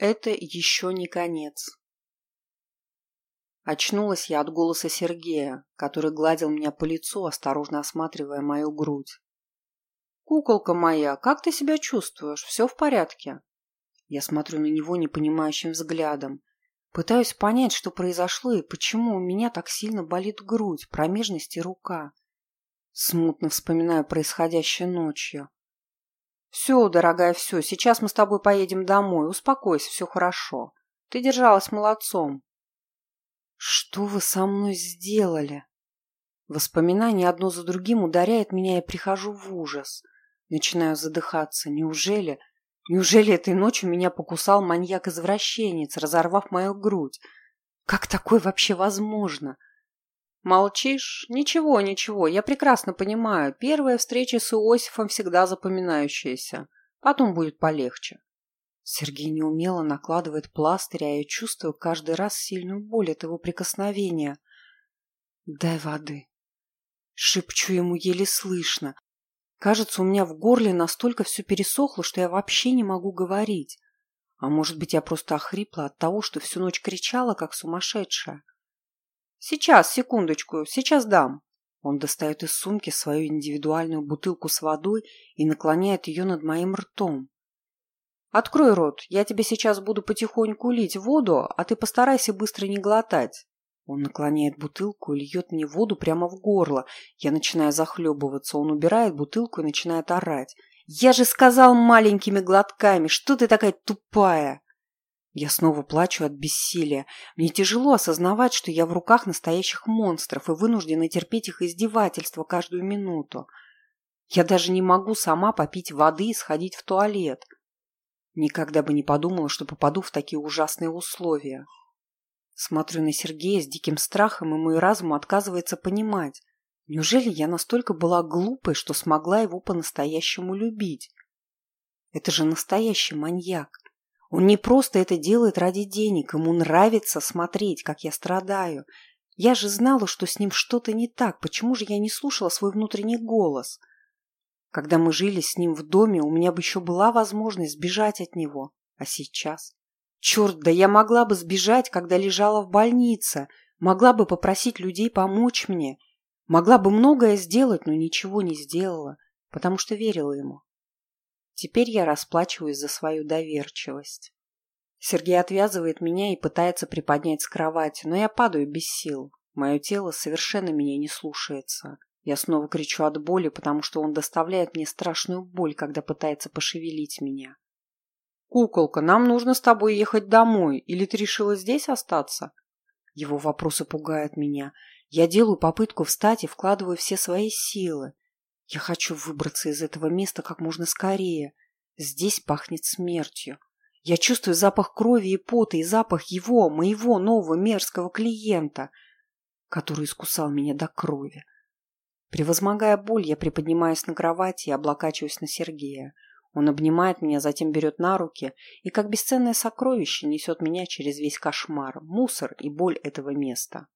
Это еще не конец. Очнулась я от голоса Сергея, который гладил меня по лицу, осторожно осматривая мою грудь. «Куколка моя, как ты себя чувствуешь? Все в порядке?» Я смотрю на него непонимающим взглядом. Пытаюсь понять, что произошло и почему у меня так сильно болит грудь, промежность и рука. Смутно вспоминаю происходящее ночью. «Все, дорогая, все. Сейчас мы с тобой поедем домой. Успокойся, все хорошо. Ты держалась молодцом». «Что вы со мной сделали?» Воспоминания одно за другим ударяют меня, и прихожу в ужас. Начинаю задыхаться. Неужели... Неужели этой ночью меня покусал маньяк-извращенец, разорвав мою грудь? Как такое вообще возможно?» Молчишь? Ничего, ничего, я прекрасно понимаю. Первая встреча с Иосифом всегда запоминающаяся. Потом будет полегче. Сергей неумело накладывает пластырь, а я чувствую каждый раз сильную боль от его прикосновения. «Дай воды». Шепчу ему еле слышно. Кажется, у меня в горле настолько все пересохло, что я вообще не могу говорить. А может быть, я просто охрипла от того, что всю ночь кричала, как сумасшедшая. «Сейчас, секундочку, сейчас дам». Он достает из сумки свою индивидуальную бутылку с водой и наклоняет ее над моим ртом. «Открой рот, я тебе сейчас буду потихоньку лить воду, а ты постарайся быстро не глотать». Он наклоняет бутылку и льет мне воду прямо в горло. Я начинаю захлебываться. Он убирает бутылку и начинает орать. «Я же сказал маленькими глотками! Что ты такая тупая?» Я снова плачу от бессилия. Мне тяжело осознавать, что я в руках настоящих монстров и вынуждена терпеть их издевательства каждую минуту. Я даже не могу сама попить воды и сходить в туалет. Никогда бы не подумала, что попаду в такие ужасные условия. Смотрю на Сергея с диким страхом, и мой разум отказывается понимать. Неужели я настолько была глупой, что смогла его по-настоящему любить? Это же настоящий маньяк. Он не просто это делает ради денег, ему нравится смотреть, как я страдаю. Я же знала, что с ним что-то не так, почему же я не слушала свой внутренний голос? Когда мы жили с ним в доме, у меня бы еще была возможность сбежать от него. А сейчас? Черт, да я могла бы сбежать, когда лежала в больнице, могла бы попросить людей помочь мне, могла бы многое сделать, но ничего не сделала, потому что верила ему. Теперь я расплачиваюсь за свою доверчивость. Сергей отвязывает меня и пытается приподнять с кровати, но я падаю без сил. Мое тело совершенно меня не слушается. Я снова кричу от боли, потому что он доставляет мне страшную боль, когда пытается пошевелить меня. «Куколка, нам нужно с тобой ехать домой, или ты решила здесь остаться?» Его вопросы пугают меня. Я делаю попытку встать и вкладываю все свои силы. Я хочу выбраться из этого места как можно скорее. Здесь пахнет смертью. Я чувствую запах крови и пота, и запах его, моего нового мерзкого клиента, который искусал меня до крови. Превозмогая боль, я приподнимаюсь на кровати и облокачиваюсь на Сергея. Он обнимает меня, затем берет на руки и, как бесценное сокровище, несет меня через весь кошмар, мусор и боль этого места.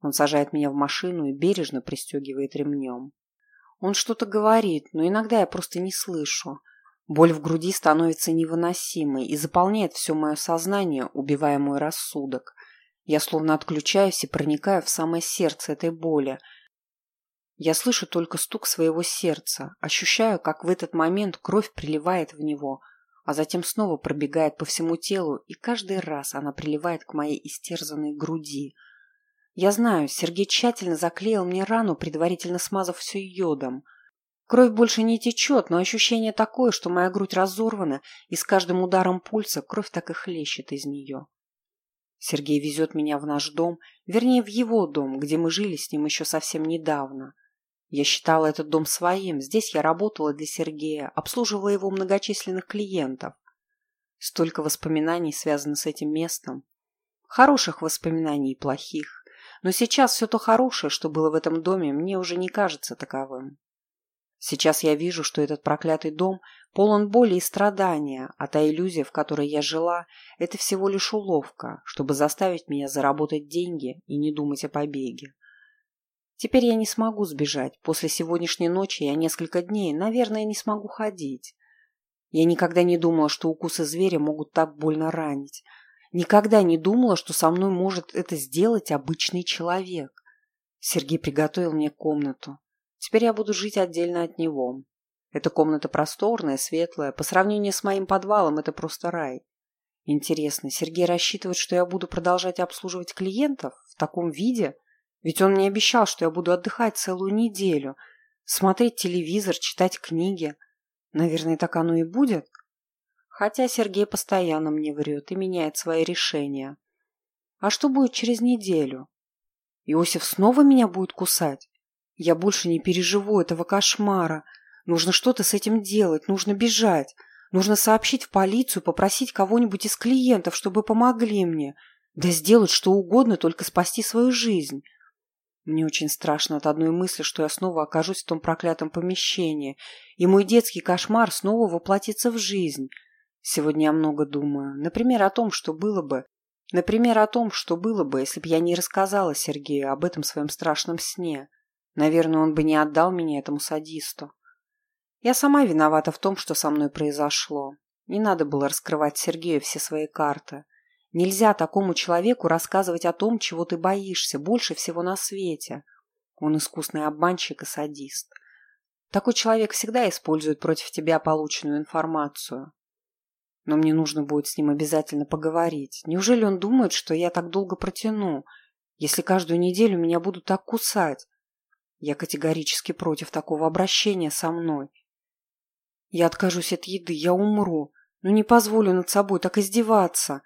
Он сажает меня в машину и бережно пристегивает ремнем. Он что-то говорит, но иногда я просто не слышу. Боль в груди становится невыносимой и заполняет все мое сознание, убивая мой рассудок. Я словно отключаюсь и проникаю в самое сердце этой боли. Я слышу только стук своего сердца, ощущаю, как в этот момент кровь приливает в него, а затем снова пробегает по всему телу, и каждый раз она приливает к моей истерзанной груди – я знаю, Сергей тщательно заклеил мне рану, предварительно смазав все йодом. Кровь больше не течет, но ощущение такое, что моя грудь разорвана, и с каждым ударом пульса кровь так и хлещет из нее. Сергей везет меня в наш дом, вернее, в его дом, где мы жили с ним еще совсем недавно. Я считала этот дом своим, здесь я работала для Сергея, обслуживала его многочисленных клиентов. Столько воспоминаний связано с этим местом. Хороших воспоминаний и плохих. Но сейчас все то хорошее, что было в этом доме, мне уже не кажется таковым. Сейчас я вижу, что этот проклятый дом полон боли и страдания, а та иллюзия, в которой я жила, это всего лишь уловка, чтобы заставить меня заработать деньги и не думать о побеге. Теперь я не смогу сбежать. После сегодняшней ночи я несколько дней, наверное, не смогу ходить. Я никогда не думала, что укусы зверя могут так больно ранить. Никогда не думала, что со мной может это сделать обычный человек. Сергей приготовил мне комнату. Теперь я буду жить отдельно от него. Эта комната просторная, светлая. По сравнению с моим подвалом это просто рай. Интересно, Сергей рассчитывает, что я буду продолжать обслуживать клиентов в таком виде? Ведь он мне обещал, что я буду отдыхать целую неделю, смотреть телевизор, читать книги. Наверное, так оно и будет. Хотя Сергей постоянно мне врет и меняет свои решения. А что будет через неделю? Иосиф снова меня будет кусать? Я больше не переживу этого кошмара. Нужно что-то с этим делать, нужно бежать. Нужно сообщить в полицию, попросить кого-нибудь из клиентов, чтобы помогли мне. Да сделать что угодно, только спасти свою жизнь. Мне очень страшно от одной мысли, что я снова окажусь в том проклятом помещении, и мой детский кошмар снова воплотится в жизнь. Сегодня я много думаю. Например, о том, что было бы. Например, о том, что было бы, если бы я не рассказала Сергею об этом своем страшном сне. Наверное, он бы не отдал меня этому садисту. Я сама виновата в том, что со мной произошло. Не надо было раскрывать Сергею все свои карты. Нельзя такому человеку рассказывать о том, чего ты боишься, больше всего на свете. Он искусный обманщик и садист. Такой человек всегда использует против тебя полученную информацию. Но мне нужно будет с ним обязательно поговорить. Неужели он думает, что я так долго протяну, если каждую неделю меня будут так кусать? Я категорически против такого обращения со мной. Я откажусь от еды, я умру, но не позволю над собой так издеваться.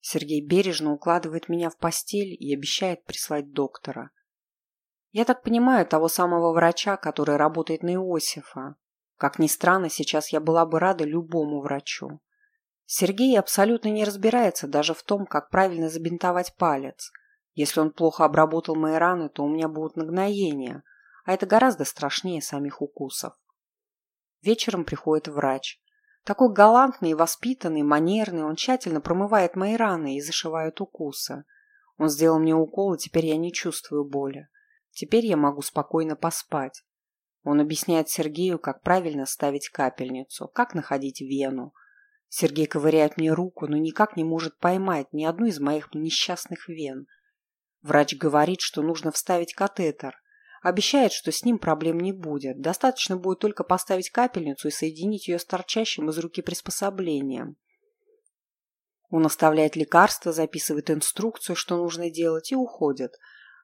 Сергей бережно укладывает меня в постель и обещает прислать доктора. Я так понимаю того самого врача, который работает на Иосифа. Как ни странно, сейчас я была бы рада любому врачу. Сергей абсолютно не разбирается даже в том, как правильно забинтовать палец. Если он плохо обработал мои раны, то у меня будут нагноения, а это гораздо страшнее самих укусов. Вечером приходит врач. Такой галантный воспитанный, манерный, он тщательно промывает мои раны и зашивает укусы. Он сделал мне укол, и теперь я не чувствую боли. Теперь я могу спокойно поспать. Он объясняет Сергею, как правильно ставить капельницу, как находить вену. Сергей ковыряет мне руку, но никак не может поймать ни одну из моих несчастных вен. Врач говорит, что нужно вставить катетер. Обещает, что с ним проблем не будет. Достаточно будет только поставить капельницу и соединить ее с торчащим из руки приспособлением. Он оставляет лекарства, записывает инструкцию, что нужно делать, и уходит.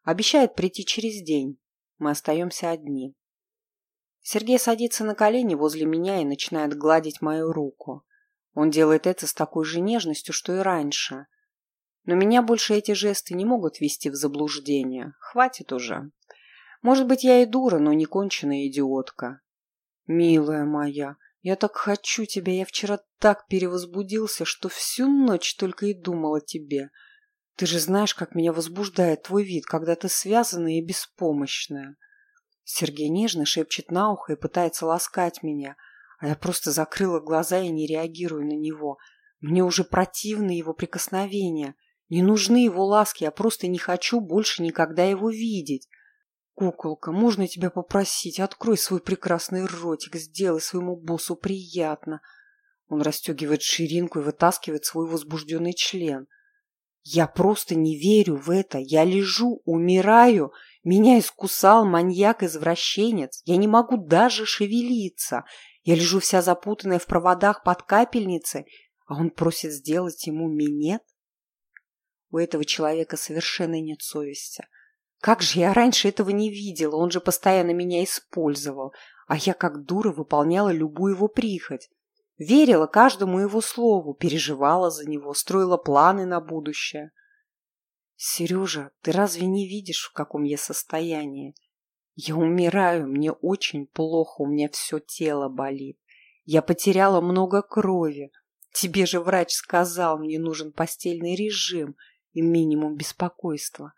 Обещает прийти через день. Мы остаемся одни. Сергей садится на колени возле меня и начинает гладить мою руку. Он делает это с такой же нежностью, что и раньше. Но меня больше эти жесты не могут ввести в заблуждение. Хватит уже. Может быть, я и дура, но не конченая идиотка. Милая моя, я так хочу тебя. Я вчера так перевозбудился, что всю ночь только и думал о тебе. Ты же знаешь, как меня возбуждает твой вид, когда ты связанная и беспомощная. Сергей нежно шепчет на ухо и пытается ласкать меня, а я просто закрыла глаза и не реагирую на него. Мне уже противны его прикосновения. Не нужны его ласки, я просто не хочу больше никогда его видеть. «Куколка, можно тебя попросить? Открой свой прекрасный ротик, сделай своему боссу приятно». Он расстегивает ширинку и вытаскивает свой возбужденный член. «Я просто не верю в это. Я лежу, умираю. Меня искусал маньяк-извращенец. Я не могу даже шевелиться. Я лежу вся запутанная в проводах под капельницей, а он просит сделать ему минет. У этого человека совершенно нет совести. Как же я раньше этого не видела, он же постоянно меня использовал, а я как дура выполняла любую его прихоть. Верила каждому его слову, переживала за него, строила планы на будущее. Сережа, ты разве не видишь, в каком я состоянии? Я умираю, мне очень плохо, у меня все тело болит. Я потеряла много крови. Тебе же врач сказал, мне нужен постельный режим и минимум беспокойства.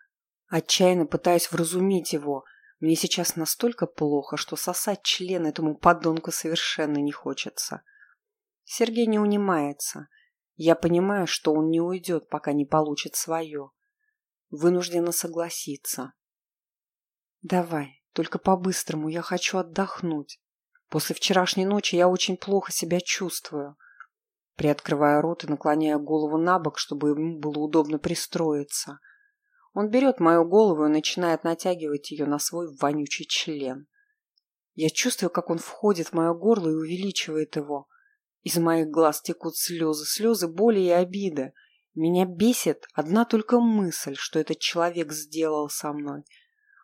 Отчаянно пытаюсь вразумить его. Мне сейчас настолько плохо, что сосать член этому подонку совершенно не хочется. Сергей не унимается. Я понимаю, что он не уйдет, пока не получит свое. Вынуждена согласиться. Давай, только по-быстрому, я хочу отдохнуть. После вчерашней ночи я очень плохо себя чувствую. Приоткрывая рот и наклоняя голову на бок, чтобы ему было удобно пристроиться. Он берет мою голову и начинает натягивать ее на свой вонючий член. Я чувствую, как он входит в мое горло и увеличивает его. Из моих глаз текут слезы, слезы боли и обиды. Меня бесит одна только мысль, что этот человек сделал со мной.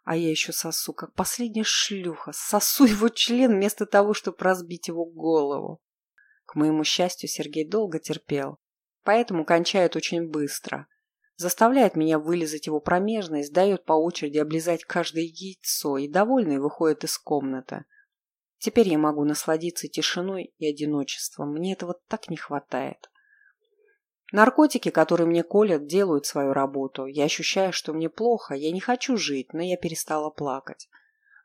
А я еще сосу, как последняя шлюха, сосу его член вместо того, чтобы разбить его голову. К моему счастью, Сергей долго терпел, поэтому кончает очень быстро. Заставляет меня вылезать его промежность, дает по очереди облизать каждое яйцо и, довольный, выходит из комнаты. Теперь я могу насладиться тишиной и одиночеством. Мне этого так не хватает. Наркотики, которые мне колят, делают свою работу. Я ощущаю, что мне плохо, я не хочу жить, но я перестала плакать.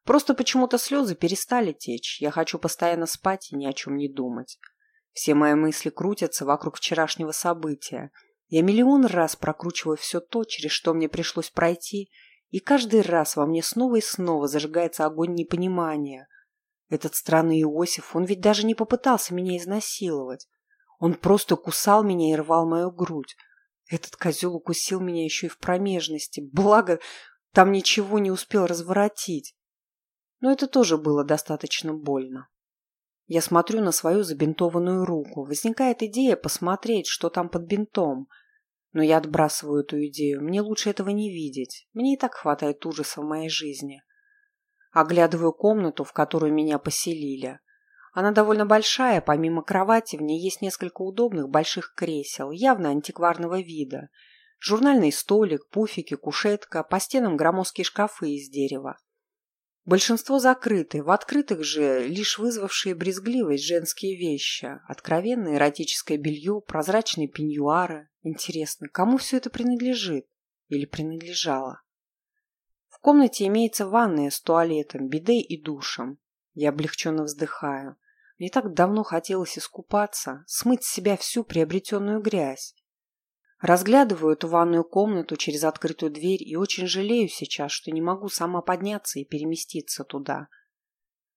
Просто почему-то слезы перестали течь. Я хочу постоянно спать и ни о чем не думать. Все мои мысли крутятся вокруг вчерашнего события. Я миллион раз прокручиваю все то, через что мне пришлось пройти, и каждый раз во мне снова и снова зажигается огонь непонимания. Этот странный Иосиф, он ведь даже не попытался меня изнасиловать. Он просто кусал меня и рвал мою грудь. Этот козел укусил меня еще и в промежности. Благо, там ничего не успел разворотить. Но это тоже было достаточно больно. Я смотрю на свою забинтованную руку. Возникает идея посмотреть, что там под бинтом. Но я отбрасываю эту идею. Мне лучше этого не видеть. Мне и так хватает ужаса в моей жизни. Оглядываю комнату, в которую меня поселили. Она довольно большая, помимо кровати в ней есть несколько удобных больших кресел, явно антикварного вида. Журнальный столик, пуфики, кушетка, по стенам громоздкие шкафы из дерева. Большинство закрыты, в открытых же лишь вызвавшие брезгливость женские вещи. Откровенное эротическое белье, прозрачные пеньюары. Интересно, кому все это принадлежит? Или принадлежало? В комнате имеется ванная с туалетом, бидей и душем. Я облегченно вздыхаю. Мне так давно хотелось искупаться, смыть с себя всю приобретенную грязь. Разглядываю эту ванную комнату через открытую дверь и очень жалею сейчас, что не могу сама подняться и переместиться туда.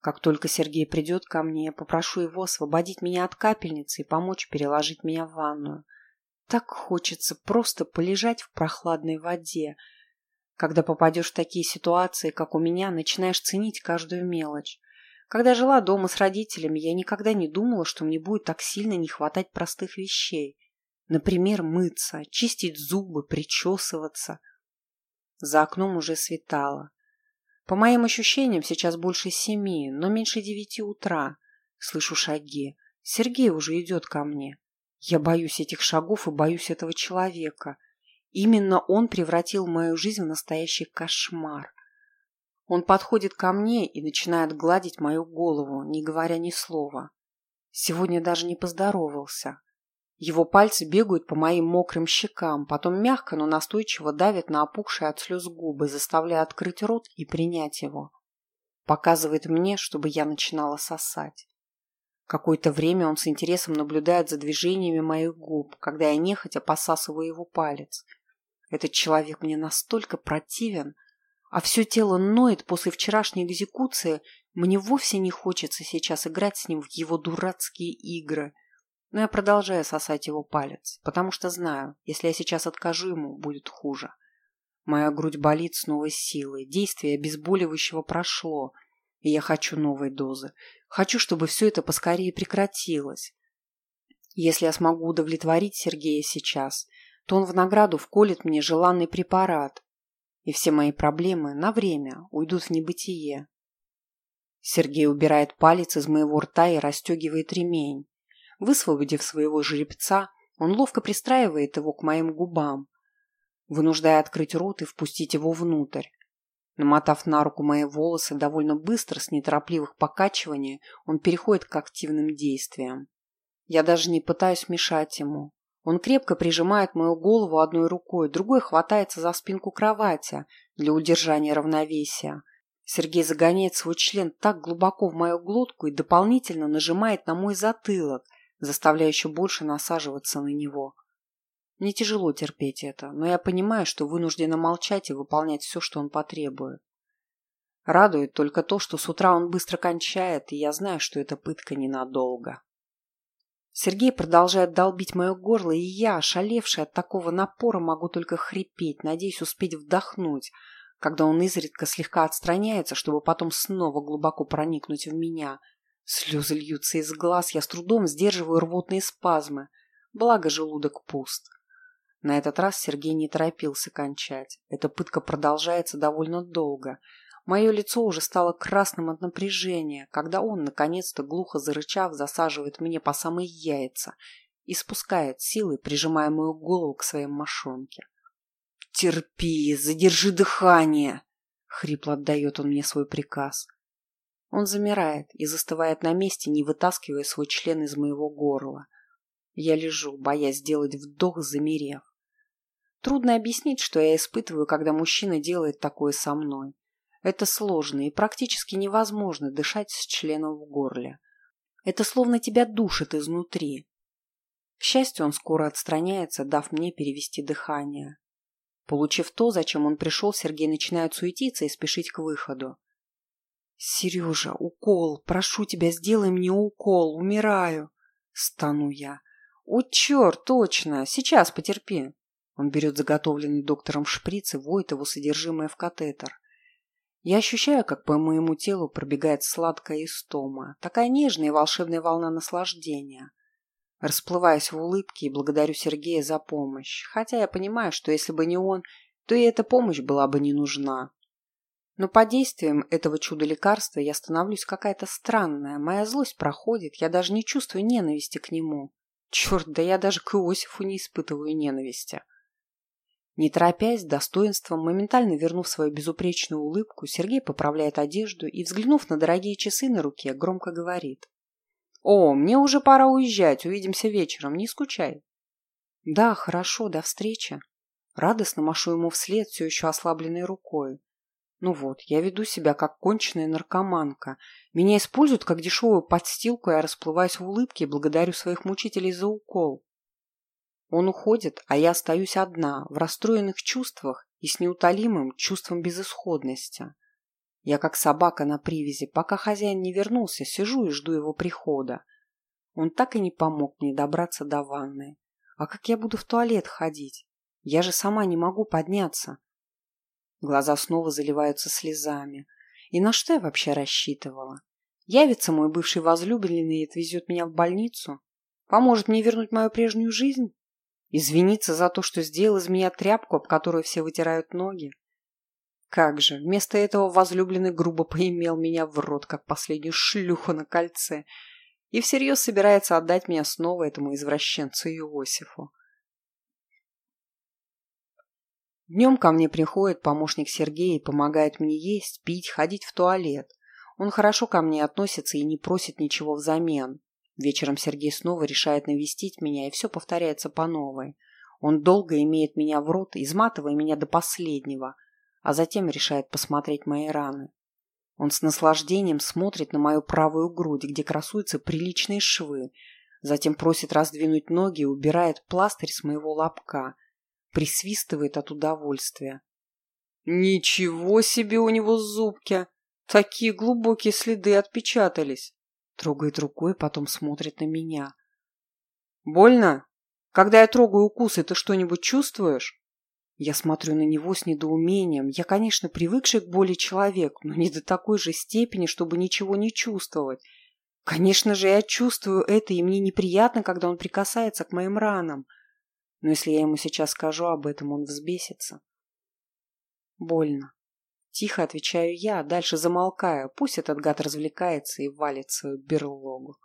Как только Сергей придет ко мне, я попрошу его освободить меня от капельницы и помочь переложить меня в ванную. Так хочется просто полежать в прохладной воде. Когда попадешь в такие ситуации, как у меня, начинаешь ценить каждую мелочь. Когда жила дома с родителями, я никогда не думала, что мне будет так сильно не хватать простых вещей. Например, мыться, чистить зубы, причесываться. За окном уже светало. По моим ощущениям, сейчас больше семи, но меньше девяти утра. Слышу шаги. Сергей уже идет ко мне. Я боюсь этих шагов и боюсь этого человека. Именно он превратил мою жизнь в настоящий кошмар. Он подходит ко мне и начинает гладить мою голову, не говоря ни слова. Сегодня даже не поздоровался. Его пальцы бегают по моим мокрым щекам, потом мягко, но настойчиво давят на опухшие от слез губы, заставляя открыть рот и принять его. Показывает мне, чтобы я начинала сосать. Какое-то время он с интересом наблюдает за движениями моих губ, когда я нехотя посасываю его палец. Этот человек мне настолько противен, а все тело ноет после вчерашней экзекуции, мне вовсе не хочется сейчас играть с ним в его дурацкие игры. Но я продолжаю сосать его палец, потому что знаю, если я сейчас откажу ему, будет хуже. Моя грудь болит с новой силой, действие обезболивающего прошло, и я хочу новой дозы. Хочу, чтобы все это поскорее прекратилось. Если я смогу удовлетворить Сергея сейчас, то он в награду вколет мне желанный препарат, и все мои проблемы на время уйдут в небытие. Сергей убирает палец из моего рта и расстегивает ремень. Высвободив своего жеребца, он ловко пристраивает его к моим губам, вынуждая открыть рот и впустить его внутрь. Намотав на руку мои волосы довольно быстро, с неторопливых покачиваний, он переходит к активным действиям. Я даже не пытаюсь мешать ему. Он крепко прижимает мою голову одной рукой, другой хватается за спинку кровати для удержания равновесия. Сергей загоняет свой член так глубоко в мою глотку и дополнительно нажимает на мой затылок, заставляя еще больше насаживаться на него. Мне тяжело терпеть это, но я понимаю, что вынуждена молчать и выполнять все, что он потребует. Радует только то, что с утра он быстро кончает, и я знаю, что эта пытка ненадолго. Сергей продолжает долбить мое горло, и я, ошалевшая от такого напора, могу только хрипеть, надеясь успеть вдохнуть, когда он изредка слегка отстраняется, чтобы потом снова глубоко проникнуть в меня. Слезы льются из глаз, я с трудом сдерживаю рвотные спазмы. Благо желудок пуст. На этот раз Сергей не торопился кончать. Эта пытка продолжается довольно долго. Мое лицо уже стало красным от напряжения, когда он, наконец-то, глухо зарычав, засаживает мне по самые яйца и спускает силы, прижимая мою голову к своей мошонке. «Терпи, задержи дыхание!» — хрипло отдает он мне свой приказ. Он замирает и застывает на месте, не вытаскивая свой член из моего горла. Я лежу, боясь сделать вдох, замерев. Трудно объяснить, что я испытываю, когда мужчина делает такое со мной. Это сложно и практически невозможно дышать с членом в горле. Это словно тебя душит изнутри. К счастью, он скоро отстраняется, дав мне перевести дыхание. Получив то, зачем он пришел, Сергей начинает суетиться и спешить к выходу. «Сережа, укол! Прошу тебя, сделай мне укол! Умираю!» Стану я. «О, черт, точно! Сейчас потерпи!» Он берет заготовленный доктором шприц и воет его содержимое в катетер. Я ощущаю, как по моему телу пробегает сладкая истома, такая нежная и волшебная волна наслаждения. Расплываюсь в улыбке и благодарю Сергея за помощь, хотя я понимаю, что если бы не он, то и эта помощь была бы не нужна. Но под действием этого чуда-лекарства я становлюсь какая-то странная, моя злость проходит, я даже не чувствую ненависти к нему. Черт, да я даже к Иосифу не испытываю ненависти. Не торопясь, достоинством, моментально вернув свою безупречную улыбку, Сергей поправляет одежду и, взглянув на дорогие часы на руке, громко говорит. «О, мне уже пора уезжать, увидимся вечером, не скучай». «Да, хорошо, до встречи». Радостно машу ему вслед, все еще ослабленной рукой. Ну вот, я веду себя как конченая наркоманка. Меня используют как дешевую подстилку, я расплываюсь в улыбке и благодарю своих мучителей за укол. Он уходит, а я остаюсь одна, в расстроенных чувствах и с неутолимым чувством безысходности. Я как собака на привязи, пока хозяин не вернулся, сижу и жду его прихода. Он так и не помог мне добраться до ванны. А как я буду в туалет ходить? Я же сама не могу подняться. Глаза снова заливаются слезами. И на что я вообще рассчитывала? Явится мой бывший возлюбленный и отвезет меня в больницу? Поможет мне вернуть мою прежнюю жизнь? Извиниться за то, что сделал из меня тряпку, об которую все вытирают ноги? Как же, вместо этого возлюбленный грубо поимел меня в рот, как последнюю шлюху на кольце, и всерьез собирается отдать меня снова этому извращенцу Иосифу. Днем ко мне приходит помощник Сергея и помогает мне есть, пить, ходить в туалет. Он хорошо ко мне относится и не просит ничего взамен. Вечером Сергей снова решает навестить меня, и все повторяется по новой. Он долго имеет меня в рот, изматывая меня до последнего, а затем решает посмотреть мои раны. Он с наслаждением смотрит на мою правую грудь, где красуются приличные швы, затем просит раздвинуть ноги и убирает пластырь с моего лобка, присвистывает от удовольствия. «Ничего себе у него зубки! Такие глубокие следы отпечатались!» Трогает рукой, потом смотрит на меня. «Больно? Когда я трогаю укусы, ты что-нибудь чувствуешь?» Я смотрю на него с недоумением. Я, конечно, привыкший к боли человек, но не до такой же степени, чтобы ничего не чувствовать. Конечно же, я чувствую это, и мне неприятно, когда он прикасается к моим ранам. Но если я ему сейчас скажу об этом, он взбесится. Больно. Тихо отвечаю я, дальше замолкаю. Пусть этот гад развлекается и валит свою берлогу.